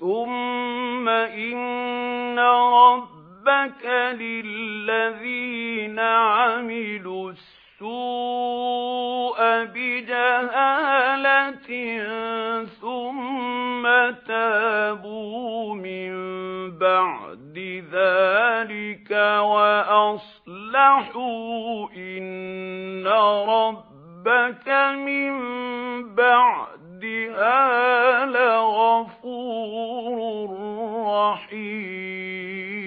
ثُمَّ إِنَّ رَبَّكَ لِلَّذِينَ عَمِلُوا السُّوءَ بِجَهَالَةٍ ثُمَّ تَابُوا مِن بَعْدِ ذَلِكَ وَأَصْلَحُوا إِنَّ رَبَّكَ مِن بَعْدِهَا رَّحِيمٌ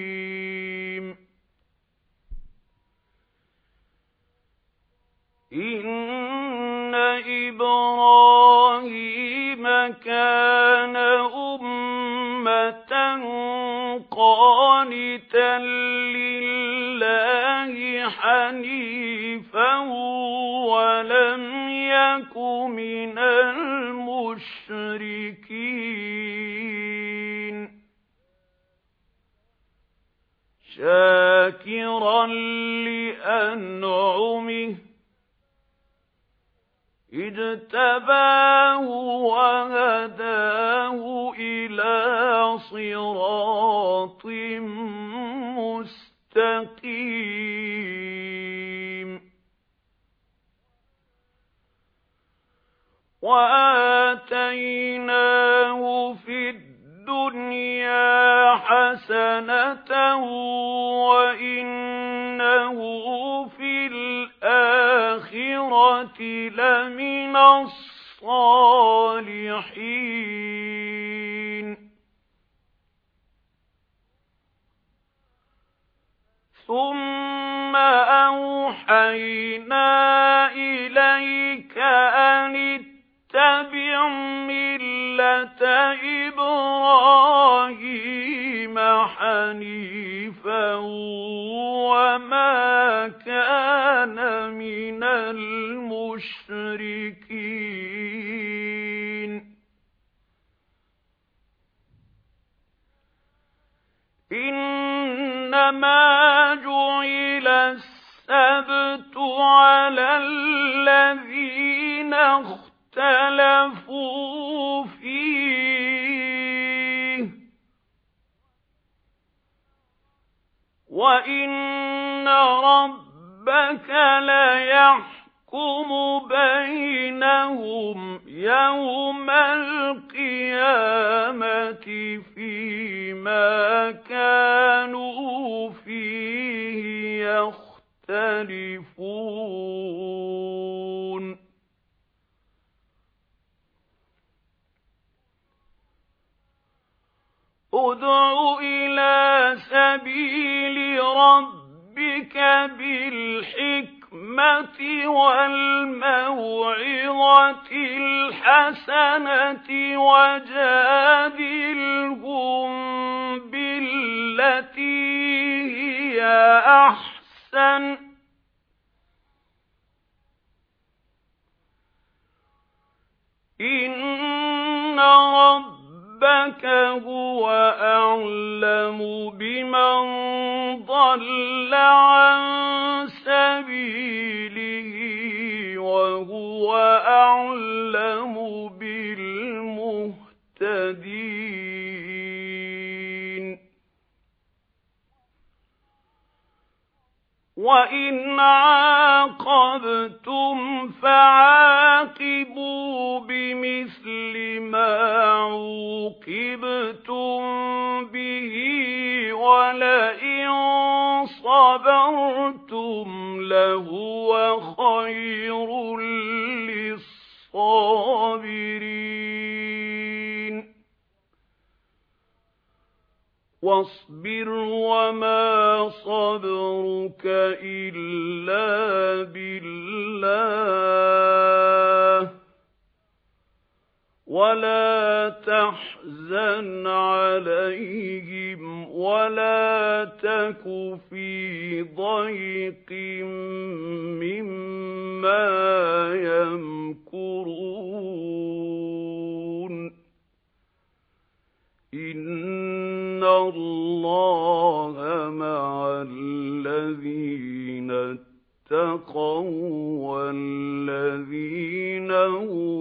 إِنَّ إِبْرَاهِيمَ كَانَ أُمَّةً قَانِتًا لِّلَّهِ حَنِيفًا وَلَمْ يَكُ مِنَ الْمُشْرِكِينَ. شَاكِرًا لِّأَنْعُمِهِ اجْتَبَاهُ وَهَدَاهُ إِلَى صِرَاطٍ مُسْتَقِيمٍ. وَآتَيْنَاهُ فِي حَسَنَةً وَإِنَّهُ فِي الْآخِرَةِ لَمِنَ الصَّالِحِينَ. ثُمَّ أَوْحَيْنَا إِلَيْكَ أَنِ اتَّبِعْ مِلَّةَ إِبْرَاهِيمَ حَنِيفًا وَمَا كَانَ مِنَ الْمُشْرِكِينَ. إِنَّمَا جُعِلَ السَّبْتُ عَلَى الَّذِينَ اخْتَلَفُوا وَإِنَّ رَبَّكَ لَيَحْكُمُ بَيْنَهُمْ يَوْمَ الْقِيَامَةِ فِيمَا كَانُوا فِيهِ يَخْتَلِفُونَ ادْعُ إِلَى سَبِيلِ رَبِّكَ بِالْحِكْمَةِ وَالْمَوْعِظَةِ الْحَسَنَةِ وَجَادِلْهُم بِالَّتِي هِيَ أَحْسَنُ. إِنَّ رَبَّكَ هُوَ أَعْلَمُ بِمَن ضَلَّ عَن سَبِيلِهِ وَهُوَ أَعْلَمُ بِالْمُهْتَدِينَ. وَإِنْ عَاقَبْتُمْ فَعَاقِبُوا صَبَرْتُمْ لَهُوَ خَيْرٌ لِّلصَّابِرِينَ. وَاصْبِرْ وَمَا صَبْرُكَ إِلَّا بِاللَّهِ. وَلَا تَحْزَنْ عَلَيْهِمْ وَلَا تَكُ فِي ضَيْقٍ مِّمَّا يَمْكُرُونَ. إِنَّ اللَّهَ مَعَ الَّذِينَ اتَّقَوْا وَالَّذِينَ هُم